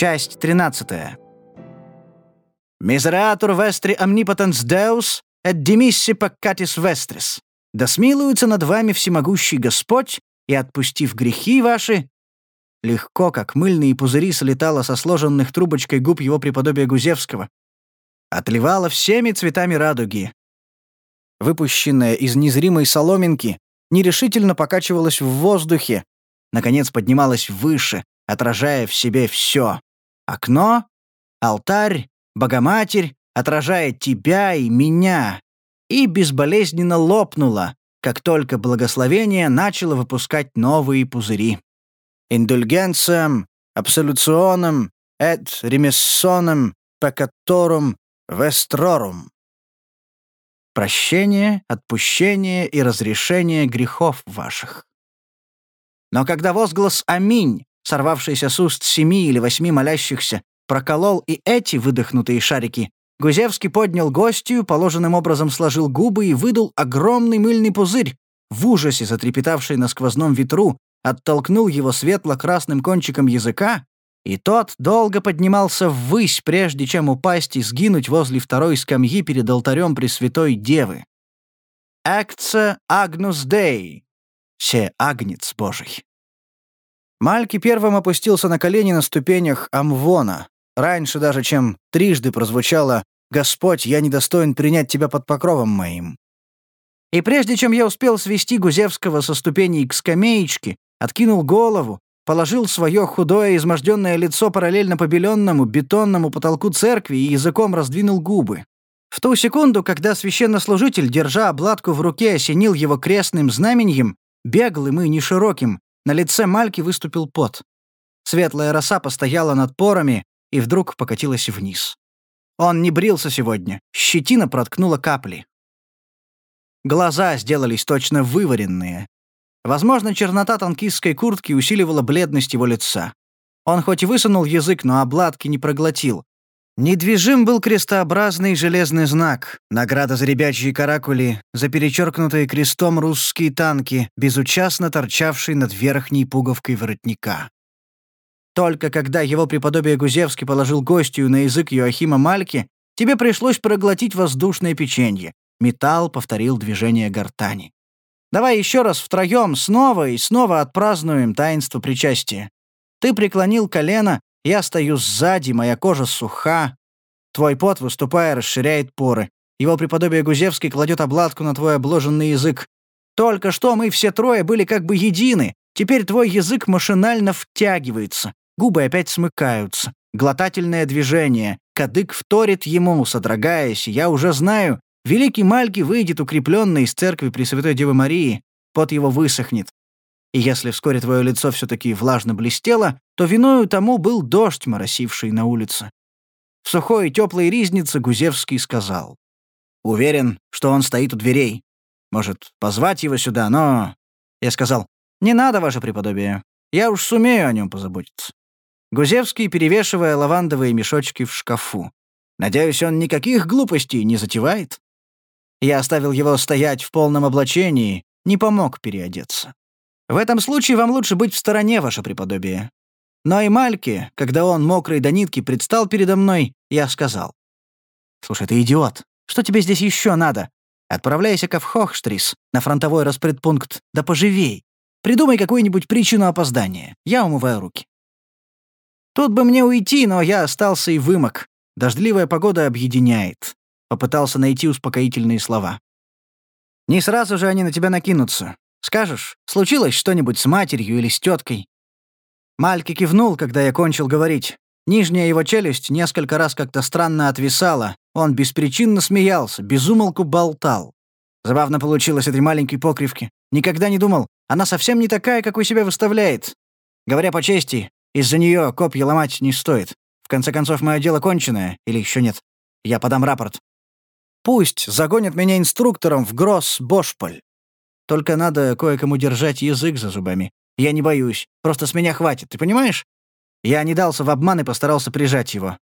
Часть 13. Мизератур вестри omnipotens Deus et dimissi peccatis vestris. Да смилуется над вами всемогущий Господь, и, отпустив грехи ваши, легко, как мыльные пузыри, слетало со сложенных трубочкой губ его преподобия Гузевского. Отливало всеми цветами радуги. Выпущенная из незримой соломинки, нерешительно покачивалась в воздухе, наконец поднималась выше, отражая в себе все. Окно, алтарь, Богоматерь, отражая тебя и меня, и безболезненно лопнула, как только благословение начало выпускать новые пузыри. Индульгенциям, абсолюционом, эт ремессоном, пекаторум, вестрорум. Прощение, отпущение и разрешение грехов ваших. Но когда возглас «Аминь», сорвавшийся с уст семи или восьми молящихся, проколол и эти выдохнутые шарики, Гузевский поднял гостью, положенным образом сложил губы и выдул огромный мыльный пузырь, в ужасе затрепетавший на сквозном ветру, оттолкнул его светло-красным кончиком языка, и тот долго поднимался ввысь, прежде чем упасть и сгинуть возле второй скамьи перед алтарем Пресвятой Девы. «Акция Агнус Дей» — «Се Агнец Божий». Мальки первым опустился на колени на ступенях Амвона, раньше даже, чем трижды прозвучало «Господь, я недостоин принять тебя под покровом моим». И прежде чем я успел свести Гузевского со ступеней к скамеечке, откинул голову, положил свое худое изможденное лицо параллельно побеленному бетонному потолку церкви и языком раздвинул губы. В ту секунду, когда священнослужитель, держа обладку в руке, осенил его крестным знаменем, беглым и нешироким, на лице Мальки выступил пот. Светлая роса постояла над порами и вдруг покатилась вниз. Он не брился сегодня, щетина проткнула капли. Глаза сделались точно вываренные. Возможно, чернота танкистской куртки усиливала бледность его лица. Он хоть и высунул язык, но обладки не проглотил. Недвижим был крестообразный железный знак, награда за ребячьи каракули, за перечеркнутые крестом русские танки, безучастно торчавшие над верхней пуговкой воротника. Только когда его преподобие Гузевский положил гостью на язык Йоахима Мальки, тебе пришлось проглотить воздушное печенье. Металл повторил движение гортани. Давай еще раз втроем снова и снова отпразднуем таинство причастия. Ты преклонил колено, я стою сзади, моя кожа суха. Твой пот, выступая, расширяет поры. Его преподобие Гузевский кладет обладку на твой обложенный язык. Только что мы все трое были как бы едины. Теперь твой язык машинально втягивается. Губы опять смыкаются. Глотательное движение. Кадык вторит ему, содрогаясь. Я уже знаю. Великий Мальки выйдет укрепленный из церкви Пресвятой Девы Марии. Пот его высохнет. И если вскоре твое лицо все-таки влажно блестело, то виною тому был дождь, моросивший на улице. В сухой и теплой ризнице Гузевский сказал. «Уверен, что он стоит у дверей. Может, позвать его сюда, но...» Я сказал, «Не надо, ваше преподобие. Я уж сумею о нем позаботиться». Гузевский, перевешивая лавандовые мешочки в шкафу. «Надеюсь, он никаких глупостей не затевает?» Я оставил его стоять в полном облачении, не помог переодеться. В этом случае вам лучше быть в стороне, ваше преподобие. Но и Мальке, когда он, мокрый до нитки, предстал передо мной, я сказал. «Слушай, ты идиот. Что тебе здесь еще надо? Отправляйся-ка в Хохштрис, на фронтовой распредпункт, да поживей. Придумай какую-нибудь причину опоздания. Я умываю руки». Тут бы мне уйти, но я остался и вымок. Дождливая погода объединяет. Попытался найти успокоительные слова. Не сразу же они на тебя накинутся. Скажешь, случилось что-нибудь с матерью или с теткой?» Мальки кивнул, когда я кончил говорить. Нижняя его челюсть несколько раз как-то странно отвисала. Он беспричинно смеялся, безумолку болтал. Забавно получилось этой маленькой покривки. Никогда не думал, она совсем не такая, какой себя выставляет. Говоря по чести, из-за нее копья ломать не стоит. В конце концов, мое дело конченое, или еще нет. Я подам рапорт. Пусть загонят меня инструктором в Гросс-Бошполь. Только надо кое-кому держать язык за зубами. Я не боюсь. Просто с меня хватит, ты понимаешь? Я не дался в обман и постарался прижать его.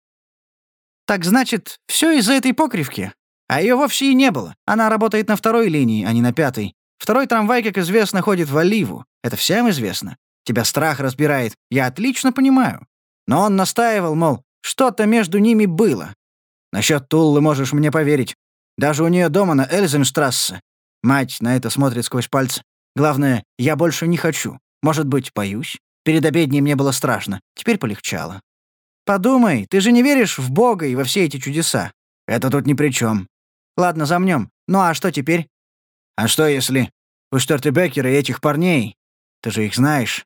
Так значит, все из-за этой покривки? А ее вовсе и не было. Она работает на второй линии, а не на пятой. Второй трамвай, как известно, ходит в Оливу. Это всем известно. Тебя страх разбирает. Я отлично понимаю. Но он настаивал, мол, что-то между ними было. Насчет Туллы можешь мне поверить. Даже у нее дома на Эльзенштрассе. Мать на это смотрит сквозь пальцы. Главное, я больше не хочу. Может быть, боюсь? Перед обедней мне было страшно. Теперь полегчало. Подумай, ты же не веришь в Бога и во все эти чудеса. Это тут ни при чем. Ладно, замнем. Ну а что теперь? А что если... У Штертебекера и этих парней. Ты же их знаешь.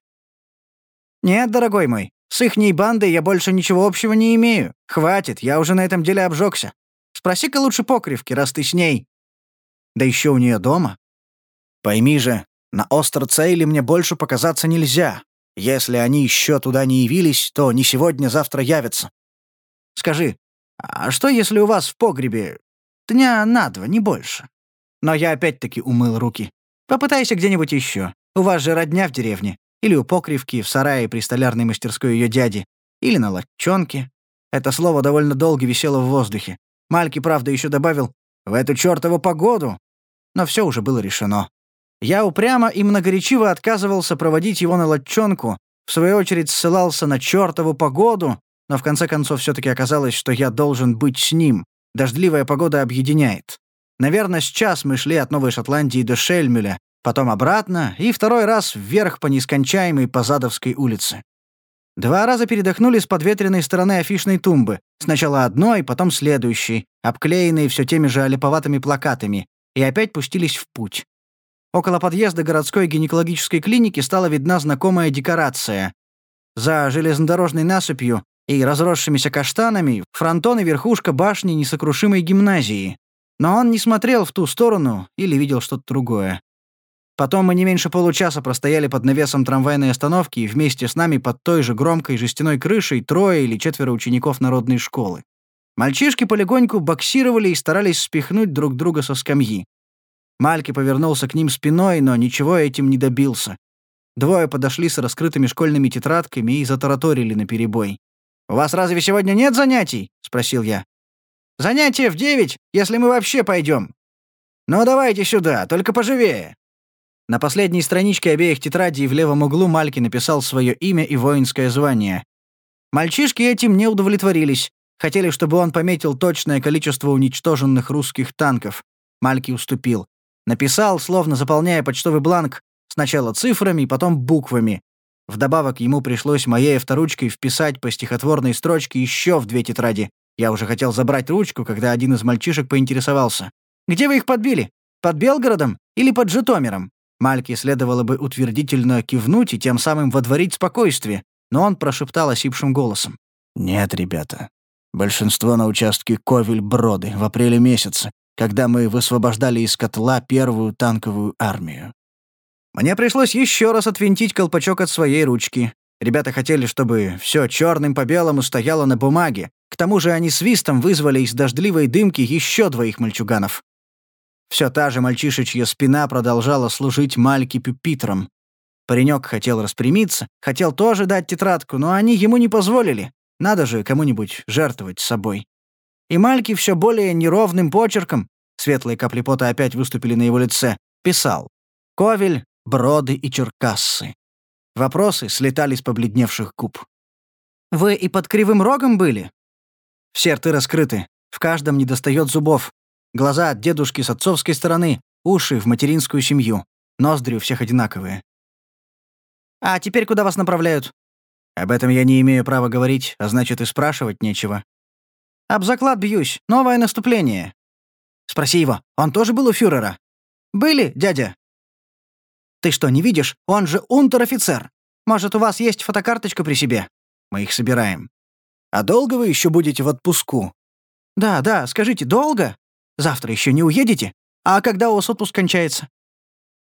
Нет, дорогой мой. С ихней бандой я больше ничего общего не имею. Хватит, я уже на этом деле обжегся. Спроси-ка лучше покривки, раз ты с ней. Да еще у нее дома. Пойми же, на Остерцейле мне больше показаться нельзя. Если они еще туда не явились, то не сегодня, завтра явятся. Скажи, а что если у вас в погребе дня на два, не больше? Но я опять-таки умыл руки. Попытайся где-нибудь еще. У вас же родня в деревне. Или у покривки в сарае при столярной мастерской ее дяди. Или на латчонке. Это слово довольно долго висело в воздухе. Мальки, правда, еще добавил «в эту чертову погоду». Но все уже было решено. Я упрямо и многоречиво отказывался проводить его на латчонку, в свою очередь ссылался на чертову погоду, но в конце концов все таки оказалось, что я должен быть с ним. Дождливая погода объединяет. Наверное, с час мы шли от Новой Шотландии до Шельмюля, потом обратно и второй раз вверх по нескончаемой Позадовской улице. Два раза передохнули с подветренной стороны афишной тумбы, сначала одной, потом следующей, обклеенной все теми же олиповатыми плакатами, и опять пустились в путь. Около подъезда городской гинекологической клиники стала видна знакомая декорация. За железнодорожной насыпью и разросшимися каштанами фронтон и верхушка башни несокрушимой гимназии. Но он не смотрел в ту сторону или видел что-то другое. Потом мы не меньше получаса простояли под навесом трамвайной остановки и вместе с нами под той же громкой жестяной крышей трое или четверо учеников народной школы. Мальчишки полегоньку боксировали и старались спихнуть друг друга со скамьи. Мальки повернулся к ним спиной, но ничего этим не добился. Двое подошли с раскрытыми школьными тетрадками и затараторили наперебой. «У вас разве сегодня нет занятий?» — спросил я. «Занятия в девять, если мы вообще пойдем. Ну, давайте сюда, только поживее». На последней страничке обеих тетрадей в левом углу Мальки написал свое имя и воинское звание. Мальчишки этим не удовлетворились. Хотели, чтобы он пометил точное количество уничтоженных русских танков. Мальки уступил. Написал, словно заполняя почтовый бланк, сначала цифрами, потом буквами. Вдобавок ему пришлось моей авторучкой вписать по стихотворной строчке еще в две тетради. Я уже хотел забрать ручку, когда один из мальчишек поинтересовался. «Где вы их подбили? Под Белгородом или под Житомиром?» Мальке следовало бы утвердительно кивнуть и тем самым водворить спокойствие, но он прошептал осипшим голосом. «Нет, ребята. Большинство на участке Ковель-Броды в апреле месяце когда мы высвобождали из котла первую танковую армию. Мне пришлось еще раз отвинтить колпачок от своей ручки. Ребята хотели, чтобы все черным по белому стояло на бумаге. К тому же они свистом вызвали из дождливой дымки еще двоих мальчуганов. Все та же мальчишечья спина продолжала служить Мальке пюпитром. Паренек хотел распрямиться, хотел тоже дать тетрадку, но они ему не позволили. Надо же кому-нибудь жертвовать собой. И Мальки все более неровным почерком, светлые капли пота опять выступили на его лице, писал «Ковель, Броды и Черкассы». Вопросы слетали с побледневших губ. «Вы и под кривым рогом были?» Все рты раскрыты, в каждом недостает зубов. Глаза от дедушки с отцовской стороны, уши в материнскую семью. Ноздри у всех одинаковые. «А теперь куда вас направляют?» «Об этом я не имею права говорить, а значит и спрашивать нечего. Об заклад бьюсь. Новое наступление. Спроси его. Он тоже был у фюрера? Были, дядя? Ты что, не видишь? Он же унтер-офицер. Может, у вас есть фотокарточка при себе? Мы их собираем. А долго вы еще будете в отпуску? Да, да, скажите, долго? Завтра еще не уедете? А когда у вас отпуск кончается?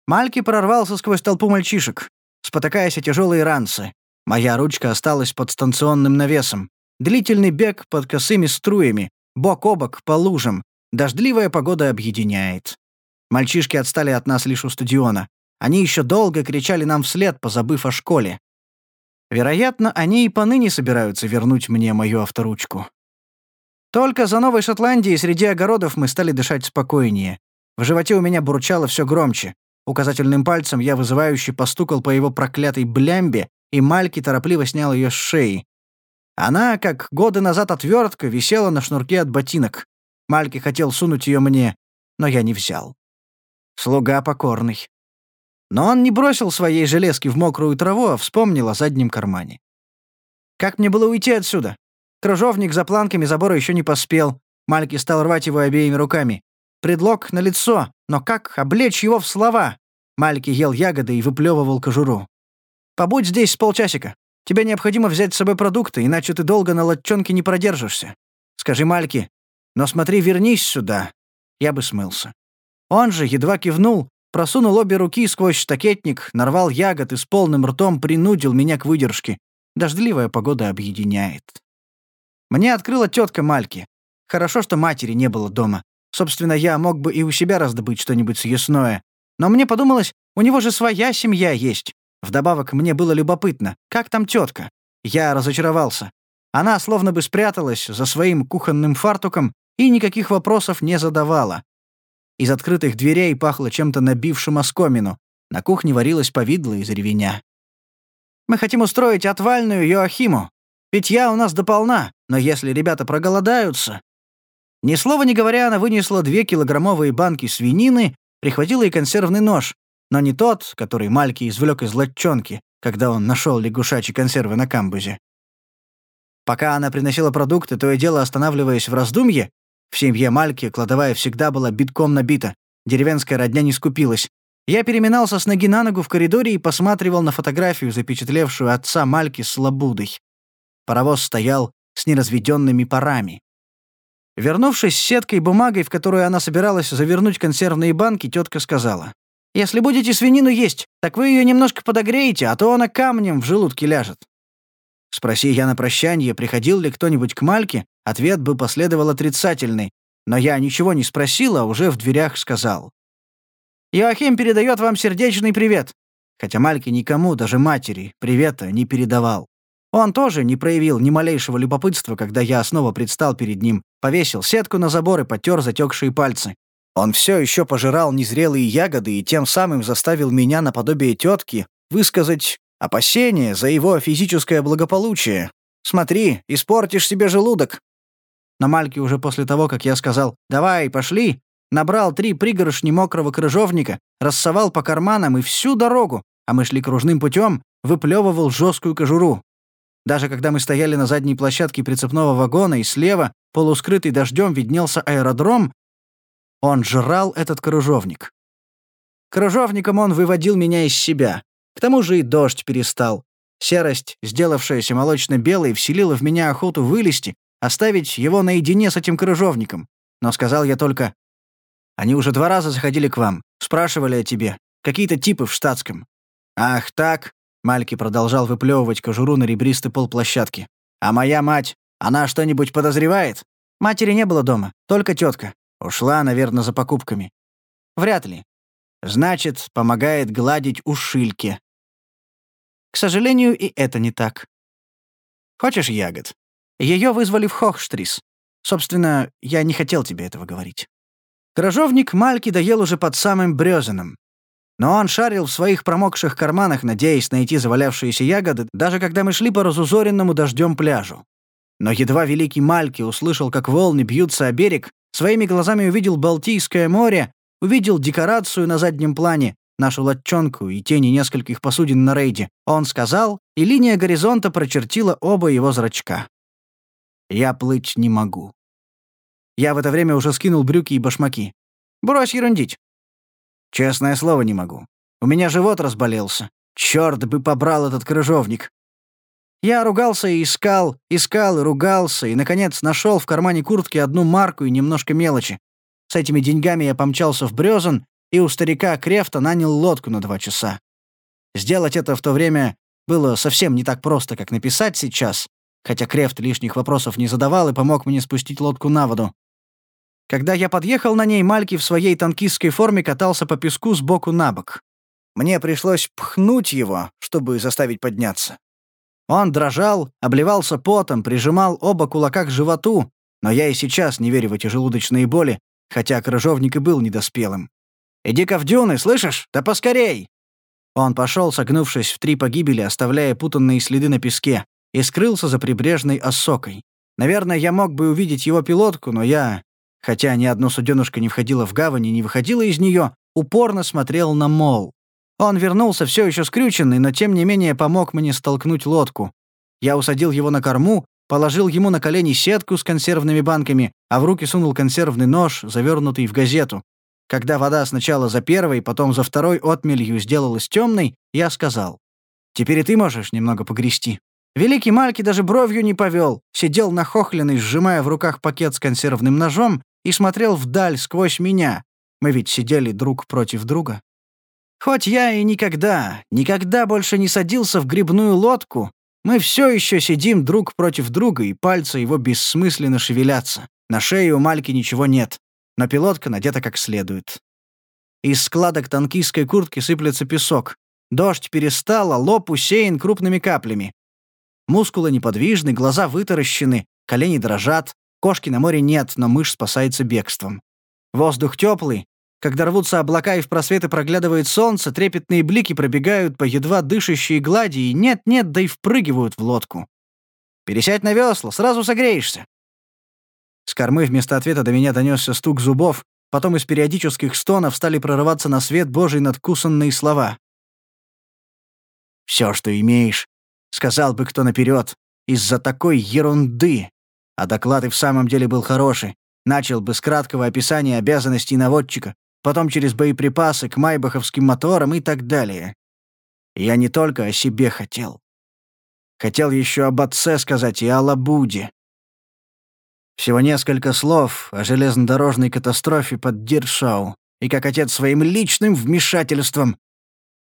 Мальки прорвался сквозь толпу мальчишек, спотыкаясь о тяжелые ранцы. Моя ручка осталась под станционным навесом. Длительный бег под косыми струями, бок о бок по лужам. Дождливая погода объединяет. Мальчишки отстали от нас лишь у стадиона. Они еще долго кричали нам вслед, позабыв о школе. Вероятно, они и поныне собираются вернуть мне мою авторучку. Только за Новой Шотландией среди огородов мы стали дышать спокойнее. В животе у меня бурчало все громче. Указательным пальцем я вызывающе постукал по его проклятой блямбе, и Мальки торопливо снял ее с шеи. Она, как годы назад отвертка, висела на шнурке от ботинок. Мальки хотел сунуть ее мне, но я не взял. Слуга покорный. Но он не бросил своей железки в мокрую траву, а вспомнил о заднем кармане. Как мне было уйти отсюда? Кружовник за планками забора еще не поспел. Мальки стал рвать его обеими руками. Предлог на лицо, но как облечь его в слова? Мальки ел ягоды и выплевывал кожуру. «Побудь здесь с полчасика. Тебе необходимо взять с собой продукты, иначе ты долго на латчонке не продержишься. Скажи Мальки, но смотри, вернись сюда». Я бы смылся. Он же едва кивнул, просунул обе руки сквозь штакетник, нарвал ягод и с полным ртом принудил меня к выдержке. Дождливая погода объединяет. Мне открыла тетка Мальки. Хорошо, что матери не было дома. Собственно, я мог бы и у себя раздобыть что-нибудь съестное. Но мне подумалось, у него же своя семья есть. Вдобавок, мне было любопытно, как там тетка. Я разочаровался. Она словно бы спряталась за своим кухонным фартуком и никаких вопросов не задавала. Из открытых дверей пахло чем-то набившим оскомину. На кухне варилось повидло из ревеня. «Мы хотим устроить отвальную Йоахиму. Питья у нас дополна, но если ребята проголодаются...» Ни слова не говоря, она вынесла две килограммовые банки свинины, прихватила и консервный нож, но не тот, который Мальки извлек из латчонки, когда он нашел лягушачьи консервы на камбузе. Пока она приносила продукты, то и дело останавливаясь в раздумье, в семье Мальки кладовая всегда была битком набита. Деревенская родня не скупилась. Я переминался с ноги на ногу в коридоре и посматривал на фотографию, запечатлевшую отца Мальки с лабудой. Паровоз стоял с неразведенными парами. Вернувшись с сеткой и бумагой, в которую она собиралась завернуть консервные банки, тетка сказала. «Если будете свинину есть, так вы ее немножко подогреете, а то она камнем в желудке ляжет». Спроси я на прощание, приходил ли кто-нибудь к Мальке, ответ бы последовал отрицательный, но я ничего не спросил, а уже в дверях сказал. «Иоахим передает вам сердечный привет», хотя Мальке никому, даже матери, привета не передавал. Он тоже не проявил ни малейшего любопытства, когда я снова предстал перед ним, повесил сетку на забор и потер затекшие пальцы. Он все еще пожирал незрелые ягоды и тем самым заставил меня наподобие тетки высказать Опасение за его физическое благополучие. Смотри, испортишь себе желудок». Но Мальки уже после того, как я сказал «давай, пошли», набрал три пригоршни мокрого крыжовника, рассовал по карманам и всю дорогу, а мы шли кружным путем, выплевывал жесткую кожуру. Даже когда мы стояли на задней площадке прицепного вагона, и слева, полускрытый дождем, виднелся аэродром, он жрал этот крыжовник. Крыжовником он выводил меня из себя. К тому же и дождь перестал. Серость, сделавшаяся молочно-белой, вселила в меня охоту вылезти, оставить его наедине с этим крыжовником. Но сказал я только, «Они уже два раза заходили к вам, спрашивали о тебе. Какие-то типы в штатском». «Ах, так?» — Мальки продолжал выплевывать кожуру на ребристый пол площадки. «А моя мать, она что-нибудь подозревает?» «Матери не было дома, только тетка. Ушла, наверное, за покупками». «Вряд ли. Значит, помогает гладить ушильки. К сожалению, и это не так. Хочешь ягод? Ее вызвали в Хохштрис. Собственно, я не хотел тебе этого говорить. Крожовник Мальки доел уже под самым Брёзеном. Но он шарил в своих промокших карманах, надеясь найти завалявшиеся ягоды, даже когда мы шли по разузоренному дождем пляжу. Но едва великий Мальки услышал, как волны бьются о берег, своими глазами увидел Балтийское море, увидел декорацию на заднем плане, нашу латчонку и тени нескольких посудин на рейде, он сказал, и линия горизонта прочертила оба его зрачка. «Я плыть не могу». Я в это время уже скинул брюки и башмаки. «Брось ерундить». «Честное слово, не могу. У меня живот разболелся. Чёрт бы побрал этот крыжовник». Я ругался и искал, искал и ругался, и, наконец, нашел в кармане куртки одну марку и немножко мелочи. С этими деньгами я помчался в Брёзен и у старика Крефта нанял лодку на два часа. Сделать это в то время было совсем не так просто, как написать сейчас, хотя Крефт лишних вопросов не задавал и помог мне спустить лодку на воду. Когда я подъехал на ней, Мальки в своей танкистской форме катался по песку сбоку на бок. Мне пришлось пхнуть его, чтобы заставить подняться. Он дрожал, обливался потом, прижимал оба кулака к животу, но я и сейчас не верю в эти желудочные боли, хотя крыжовник и был недоспелым. «Иди-ка в дюны, слышишь? Да поскорей!» Он пошел, согнувшись в три погибели, оставляя путанные следы на песке. и скрылся за прибрежной осокой. Наверное, я мог бы увидеть его пилотку, но я, хотя ни одно суденышко не входило в гавань и не выходило из нее, упорно смотрел на мол. Он вернулся все еще скрюченный, но тем не менее помог мне столкнуть лодку. Я усадил его на корму, положил ему на колени сетку с консервными банками, а в руки сунул консервный нож, завернутый в газету. Когда вода сначала за первой, потом за второй отмелью сделалась темной, я сказал, «Теперь и ты можешь немного погрести». Великий Мальки даже бровью не повел, сидел нахохленный, сжимая в руках пакет с консервным ножом и смотрел вдаль сквозь меня. Мы ведь сидели друг против друга. Хоть я и никогда, никогда больше не садился в грибную лодку, мы все еще сидим друг против друга, и пальцы его бессмысленно шевелятся. На шее у Мальки ничего нет, но пилотка надета как следует. Из складок танкистской куртки сыплется песок. Дождь перестал, а лоб усеян крупными каплями. Мускулы неподвижны, глаза вытаращены, колени дрожат, кошки на море нет, но мышь спасается бегством. Воздух теплый, когда рвутся облака и в просветы проглядывает солнце, трепетные блики пробегают по едва дышащей глади и нет-нет, да и впрыгивают в лодку. «Пересядь на весла, сразу согреешься!» С кормы вместо ответа до меня донесся стук зубов, потом из периодических стонов стали прорываться на свет Божий надкусанные слова. «Все, что имеешь, Сказал бы кто наперед, из-за такой ерунды. А доклад и в самом деле был хороший. Начал бы с краткого описания обязанностей наводчика, потом через боеприпасы к майбаховским моторам и так далее. Я не только о себе хотел. Хотел еще об отце сказать и о Лабуде. Всего несколько слов о железнодорожной катастрофе под Диршау и как отец своим личным вмешательством.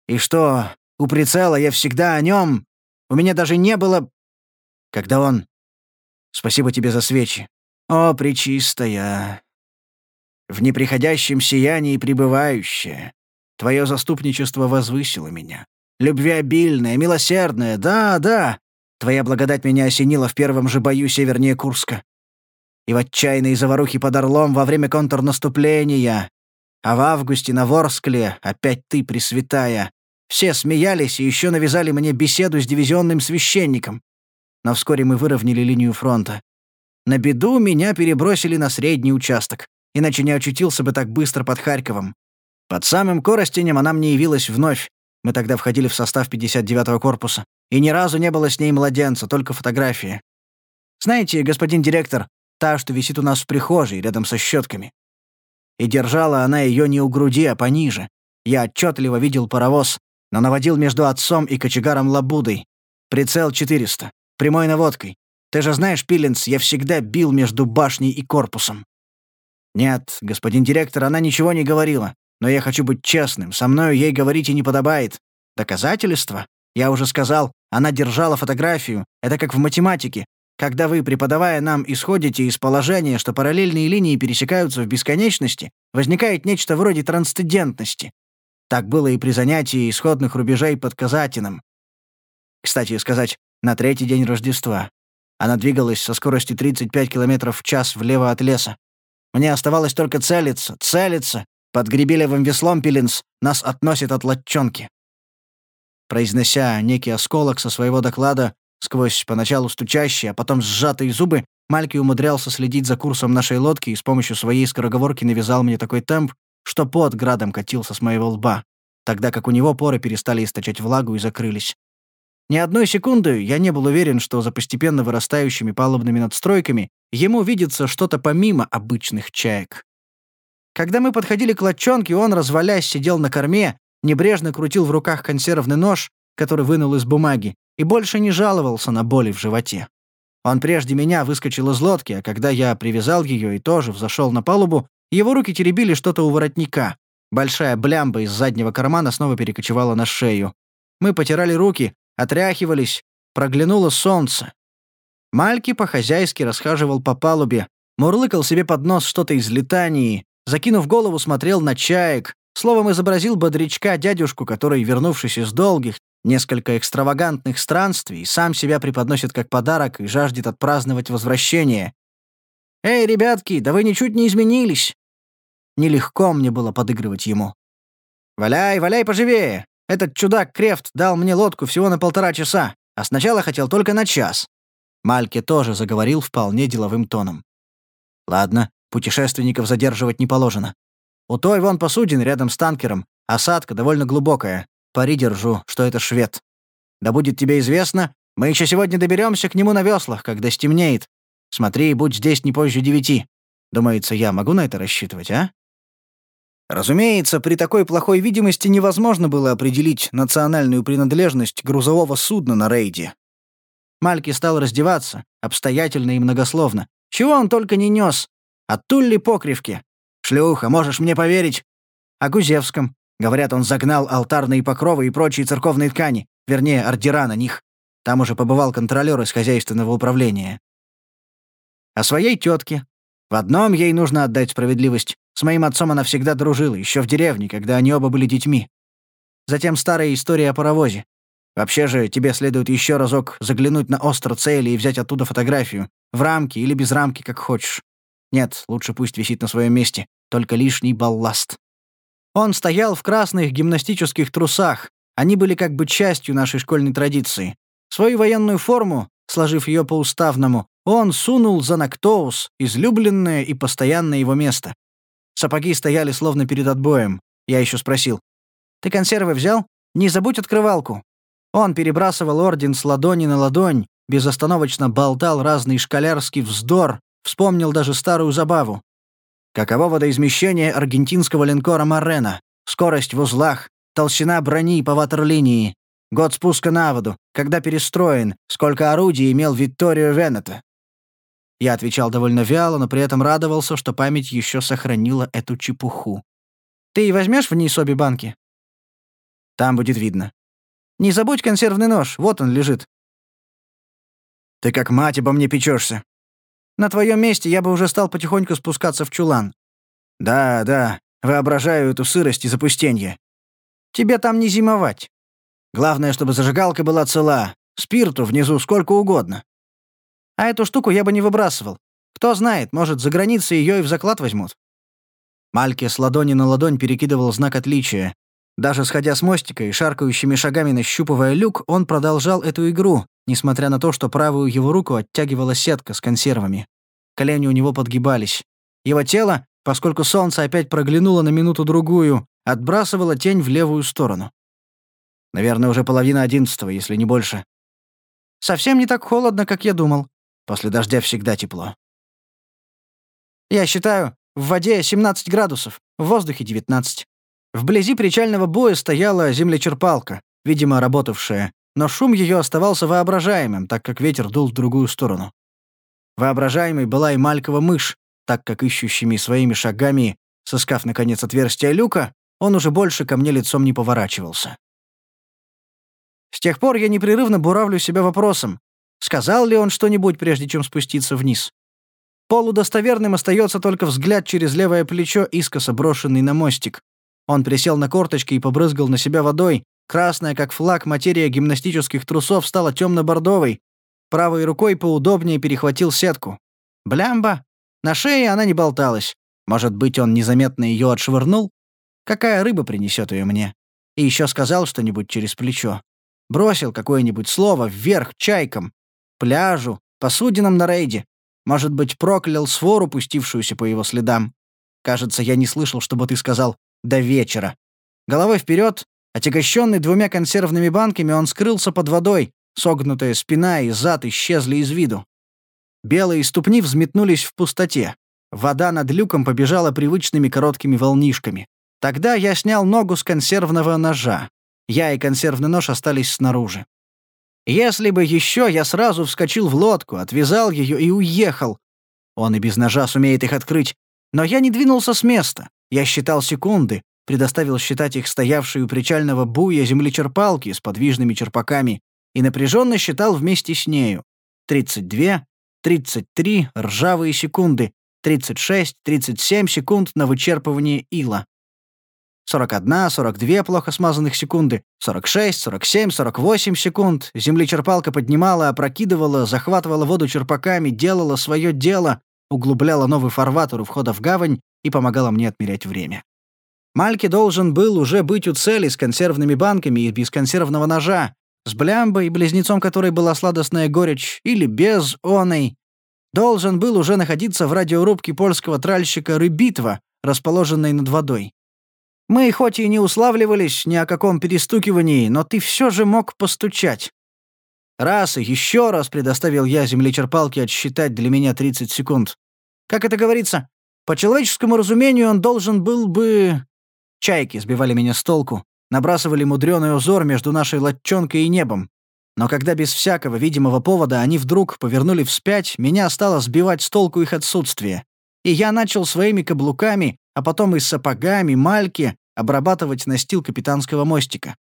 И что, у прицела я всегда о нем, у меня даже не было... Когда он... Спасибо тебе за свечи. О, пречистая! В неприходящем сиянии пребывающая. Твое заступничество возвысило меня. Любвеобильная, милосердная, да, да. Твоя благодать меня осенила в первом же бою севернее Курска. И в отчаянной заварухе под Орлом во время контрнаступления. А в августе на Ворскле опять ты, Пресвятая, все смеялись и еще навязали мне беседу с дивизионным священником. Но вскоре мы выровняли линию фронта. На беду меня перебросили на средний участок, иначе не очутился бы так быстро под Харьковом. Под самым Коростенем она мне явилась вновь. Мы тогда входили в состав 59-го корпуса. И ни разу не было с ней младенца, только фотографии. Знаете, господин директор, та, что висит у нас в прихожей, рядом со щетками. И держала она ее не у груди, а пониже. Я отчетливо видел паровоз, но наводил между отцом и кочегаром Лабудой. Прицел 400. Прямой наводкой. Ты же знаешь, Пилинс, я всегда бил между башней и корпусом. Нет, господин директор, она ничего не говорила. Но я хочу быть честным, со мною ей говорить и не подобает. Доказательства? Я уже сказал, она держала фотографию. Это как в математике. Когда вы, преподавая нам, исходите из положения, что параллельные линии пересекаются в бесконечности, возникает нечто вроде трансцендентности. Так было и при занятии исходных рубежей под Казатином. Кстати сказать, на третий день Рождества. Она двигалась со скоростью 35 км в час влево от леса. Мне оставалось только целиться, целиться. Под гребелевым веслом Пилинс нас относит от латчонки. Произнося некий осколок со своего доклада, сквозь поначалу стучащие, а потом сжатые зубы, Мальки умудрялся следить за курсом нашей лодки и с помощью своей скороговорки навязал мне такой темп, что пот градом катился с моего лба, тогда как у него поры перестали источать влагу и закрылись. Ни одной секунды я не был уверен, что за постепенно вырастающими палубными надстройками ему видится что-то помимо обычных чаек. Когда мы подходили к лодчонке, он, развалясь, сидел на корме, небрежно крутил в руках консервный нож, который вынул из бумаги, и больше не жаловался на боли в животе. Он прежде меня выскочил из лодки, а когда я привязал ее и тоже взошел на палубу, его руки теребили что-то у воротника. Большая блямба из заднего кармана снова перекочевала на шею. Мы потирали руки, отряхивались, проглянуло солнце. Мальки по-хозяйски расхаживал по палубе, мурлыкал себе под нос что-то из летании, закинув голову, смотрел на чаек, словом, изобразил бодрячка дядюшку, который, вернувшись из долгих, несколько экстравагантных странствий, сам себя преподносит как подарок и жаждет отпраздновать возвращение. «Эй, ребятки, да вы ничуть не изменились! Нелегко мне было подыгрывать ему. «Валяй, валяй поживее! Этот чудак Крефт дал мне лодку всего на полтора часа, А сначала хотел только на час». Мальке тоже заговорил вполне деловым тоном. «Ладно, путешественников задерживать не положено. У той вон посудин рядом с танкером, осадка довольно глубокая. Пари держу, что это швед. Да будет тебе известно, мы еще сегодня доберемся к нему на веслах, когда стемнеет. Смотри, будь здесь не позже девяти. Думается, я могу на это рассчитывать, а?» Разумеется, при такой плохой видимости невозможно было определить национальную принадлежность грузового судна на рейде. Мальки стал раздеваться, обстоятельно и многословно. Чего он только не нес. От Тулли покривки. Шлюха, можешь мне поверить? О Гузевском. Говорят, он загнал алтарные покровы и прочие церковные ткани, вернее, ордера на них. Там уже побывал контролер из хозяйственного управления. О своей тетке. В одном ей нужно отдать справедливость. С моим отцом она всегда дружила, еще в деревне, когда они оба были детьми. Затем старая история о паровозе. Вообще же, тебе следует еще разок заглянуть на остров цели и взять оттуда фотографию. В рамке или без рамки, как хочешь. Нет, лучше пусть висит на своем месте. Только лишний балласт. Он стоял в красных гимнастических трусах. Они были как бы частью нашей школьной традиции. Свою военную форму, сложив ее по-уставному, он сунул за Нактоус, излюбленное и постоянное его место. Сапоги стояли словно перед отбоем. Я еще спросил. «Ты консервы взял? Не забудь открывалку». Он перебрасывал орден с ладони на ладонь, безостановочно болтал разный школярский вздор, вспомнил даже старую забаву. Каково водоизмещение аргентинского линкора «Морена», скорость в узлах, толщина брони по ватерлинии, год спуска на воду, когда перестроен, сколько орудий имел Викторио Венета. Я отвечал довольно вяло, но при этом радовался, что память еще сохранила эту чепуху. «Ты и возьмешь вниз обе банки?» «Там будет видно». «Не забудь консервный нож, вот он лежит». «Ты как мать обо мне печешься. На твоем месте я бы уже стал потихоньку спускаться в чулан». «Да, да, воображаю эту сырость и запустенье. Тебе там не зимовать. Главное, чтобы зажигалка была цела. Спирту внизу сколько угодно. А эту штуку я бы не выбрасывал. Кто знает, может, за границей ее и в заклад возьмут». Мальки с ладони на ладонь перекидывал знак отличия. Даже сходя с мостика и шаркающими шагами нащупывая люк, он продолжал эту игру, несмотря на то, что правую его руку оттягивала сетка с консервами. Колени у него подгибались. Его тело, поскольку солнце опять проглянуло на минуту-другую, отбрасывало тень в левую сторону. Наверное, уже половина одиннадцатого, если не больше. «Совсем не так холодно, как я думал», После дождя всегда тепло. Я считаю, в воде 17 градусов, в воздухе 19. Вблизи причального боя стояла землечерпалка, видимо, работавшая, но шум ее оставался воображаемым, так как ветер дул в другую сторону. Воображаемой была и Малькова мышь, так как ищущими своими шагами, сыскав, наконец, отверстие люка, он уже больше ко мне лицом не поворачивался. С тех пор я непрерывно буравлю себя вопросом, Сказал ли он что-нибудь, прежде чем спуститься вниз? Полудостоверным остается только взгляд через левое плечо, искоса брошенный на мостик. Он присел на корточки и побрызгал на себя водой. Красная, как флаг, материя гимнастических трусов стала темно-бордовой. Правой рукой поудобнее перехватил сетку. Блямба. На шее она не болталась. Может быть, он незаметно ее отшвырнул? Какая рыба принесет ее мне? И еще сказал что-нибудь через плечо. Бросил какое-нибудь слово вверх чайкам пляжу, посудинам на рейде. Может быть, проклял свору, пустившуюся по его следам. Кажется, я не слышал, чтобы ты сказал «до вечера». Головой вперед, отягощенный двумя консервными банками, он скрылся под водой, согнутая спина и зад исчезли из виду. Белые ступни взметнулись в пустоте. Вода над люком побежала привычными короткими волнишками. Тогда я снял ногу с консервного ножа. Я и консервный нож остались снаружи. Если бы еще я сразу вскочил в лодку, отвязал ее и уехал. Он и без ножа сумеет их открыть. Но я не двинулся с места. Я считал секунды, предоставил считать их стоявшей у причального буя землечерпалки с подвижными черпаками и напряженно считал вместе с нею. 32, 33 ржавые секунды, 36, 37 секунд на вычерпывание ила. 41, 42 плохо смазанных секунды, 46, 47, 48 секунд. Землечерпалка поднимала, опрокидывала, захватывала воду черпаками, делала свое дело, углубляла новый фарватер у входа в гавань и помогала мне отмерять время. Мальки должен был уже быть у цели с консервными банками и без консервного ножа, с блямбой, близнецом которой была сладостная горечь, или без оной, должен был уже находиться в радиорубке польского тральщика «Рыбитва», расположенной над водой. Мы хоть и не уславливались ни о каком перестукивании, но ты все же мог постучать. Раз и еще раз предоставил я землечерпалке отсчитать для меня 30 секунд. Как это говорится, по человеческому разумению он должен был бы... Чайки сбивали меня с толку, набрасывали мудреный узор между нашей латчонкой и небом. Но когда без всякого видимого повода они вдруг повернули вспять, меня стало сбивать с толку их отсутствие. И я начал своими каблуками, а потом и сапогами, мальки, обрабатывать настил капитанского мостика.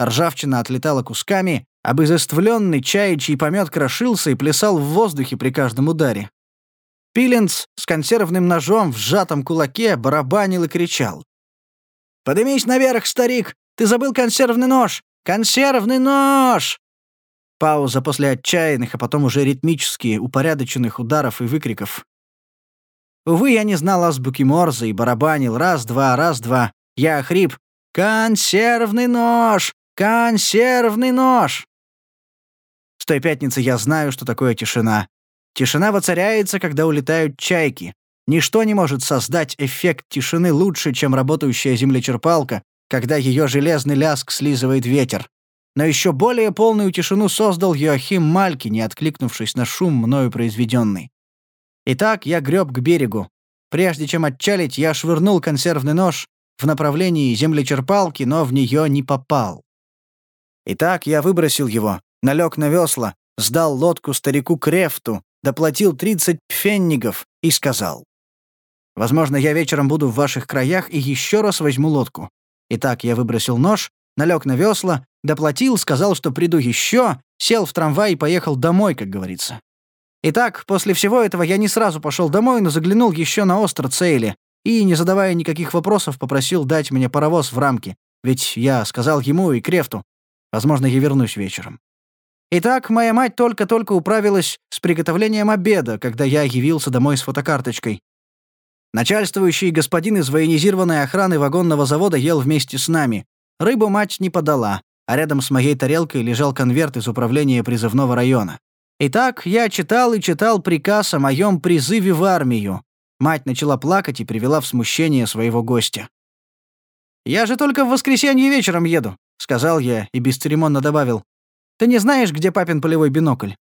Ржавчина отлетала кусками, а обызоствленный чаячий помет крошился и плясал в воздухе при каждом ударе. Пиленц с консервным ножом в сжатом кулаке барабанил и кричал. «Подымись наверх, старик! Ты забыл консервный нож! Консервный нож!» Пауза после отчаянных, а потом уже ритмические, упорядоченных ударов и выкриков. Увы, я не знал азбуки Морзе и барабанил раз-два, раз-два. Я хрип. «Консервный нож! Консервный нож!» С той пятницы я знаю, что такое тишина. Тишина воцаряется, когда улетают чайки. Ничто не может создать эффект тишины лучше, чем работающая землечерпалка, когда ее железный ляск слизывает ветер. Но еще более полную тишину создал Йоахим Мальки, не откликнувшись на шум, мною произведенный. Итак, я греб к берегу. Прежде чем отчалить, я швырнул консервный нож в направлении землечерпалки, но в нее не попал. Итак, я выбросил его, налег на весла, сдал лодку старику Крефту, доплатил 30 пфеннигов и сказал. «Возможно, я вечером буду в ваших краях и еще раз возьму лодку». Итак, я выбросил нож, налег на весла, доплатил, сказал, что приду еще, сел в трамвай и поехал домой, как говорится. Итак, после всего этого я не сразу пошел домой, но заглянул еще на остров Цейли и, не задавая никаких вопросов, попросил дать мне паровоз в рамке, ведь я сказал ему и Крефту. Возможно, я вернусь вечером. Итак, моя мать только-только управилась с приготовлением обеда, когда я явился домой с фотокарточкой. Начальствующий господин из военизированной охраны вагонного завода ел вместе с нами. Рыбу мать не подала, а рядом с моей тарелкой лежал конверт из управления призывного района. Итак, я читал и читал приказ о моем призыве в армию. Мать начала плакать и привела в смущение своего гостя. «Я же только в воскресенье вечером еду», — сказал я и бесцеремонно добавил. «Ты не знаешь, где папин полевой бинокль?»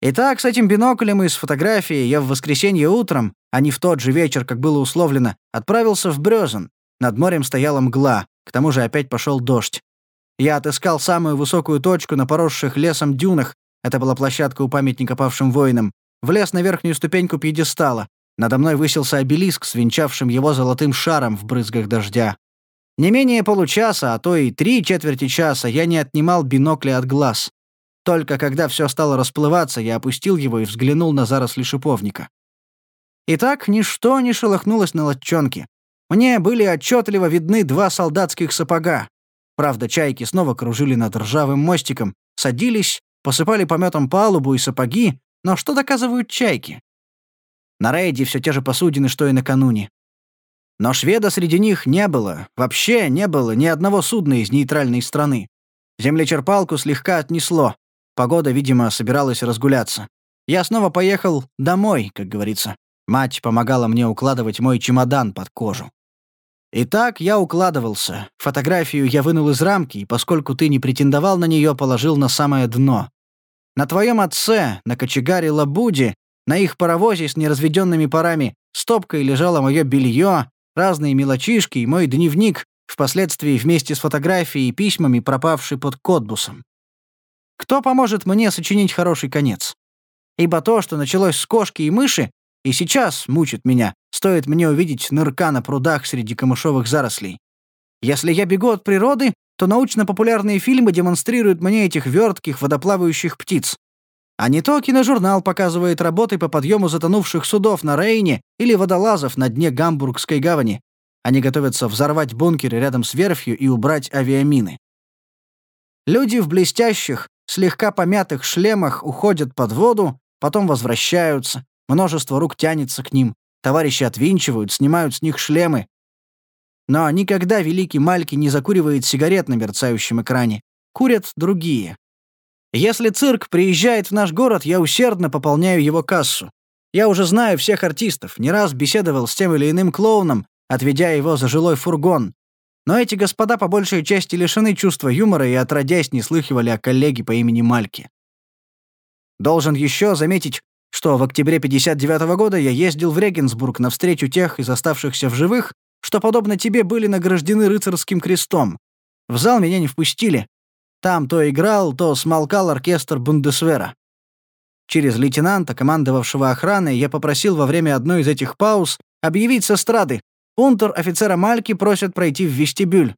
Итак, с этим биноклем и с фотографией я в воскресенье утром, а не в тот же вечер, как было условлено, отправился в Брёзен. Над морем стояла мгла, к тому же опять пошел дождь. Я отыскал самую высокую точку на поросших лесом дюнах, это была площадка у памятника павшим воинам, влез на верхнюю ступеньку пьедестала. Надо мной высился обелиск с венчавшим его золотым шаром в брызгах дождя. Не менее получаса, а то и три четверти часа я не отнимал бинокля от глаз. Только когда все стало расплываться, я опустил его и взглянул на заросли шиповника. Итак, ничто не шелохнулось на лодчонке. Мне были отчетливо видны два солдатских сапога. Правда, чайки снова кружили над ржавым мостиком, садились, посыпали пометом палубу и сапоги, но что доказывают чайки? На рейде все те же посудины, что и накануне. Но шведа среди них не было, вообще не было ни одного судна из нейтральной страны. Землечерпалку слегка отнесло. Погода, видимо, собиралась разгуляться. Я снова поехал домой, как говорится. Мать помогала мне укладывать мой чемодан под кожу. Итак, я укладывался. Фотографию я вынул из рамки, и поскольку ты не претендовал на нее, положил на самое дно. На твоем отце, на кочегаре Лабуде, на их паровозе с неразведенными парами стопкой лежало мое белье, разные мелочишки и мой дневник, впоследствии вместе с фотографией и письмами, пропавший под Котбусом. Кто поможет мне сочинить хороший конец? Ибо то, что началось с кошки и мыши, и сейчас мучит меня, стоит мне увидеть нырка на прудах среди камышовых зарослей. Если я бегу от природы, то научно-популярные фильмы демонстрируют мне этих вертких водоплавающих птиц. А не то киножурнал показывает работы по подъему затонувших судов на Рейне или водолазов на дне Гамбургской гавани. Они готовятся взорвать бункеры рядом с верфью и убрать авиамины. Люди в блестящих, слегка помятых шлемах уходят под воду, потом возвращаются, множество рук тянется к ним, товарищи отвинчивают, снимают с них шлемы, но никогда великий Мальки не закуривает сигарет на мерцающем экране. Курят другие. Если цирк приезжает в наш город, я усердно пополняю его кассу. Я уже знаю всех артистов, не раз беседовал с тем или иным клоуном, отведя его за жилой фургон. Но эти господа по большей части лишены чувства юмора и отродясь не слыхивали о коллеге по имени Мальки. Должен еще заметить, что в октябре 59 -го года я ездил в Регенсбург навстречу тех из оставшихся в живых, что, подобно тебе, были награждены рыцарским крестом. В зал меня не впустили. Там то играл, то смолкал оркестр Бундесвера. Через лейтенанта, командовавшего охраной, я попросил во время одной из этих пауз объявить с эстрады «Унтер-офицера Мальки просят пройти в вестибюль».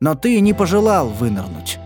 Но ты не пожелал вынырнуть.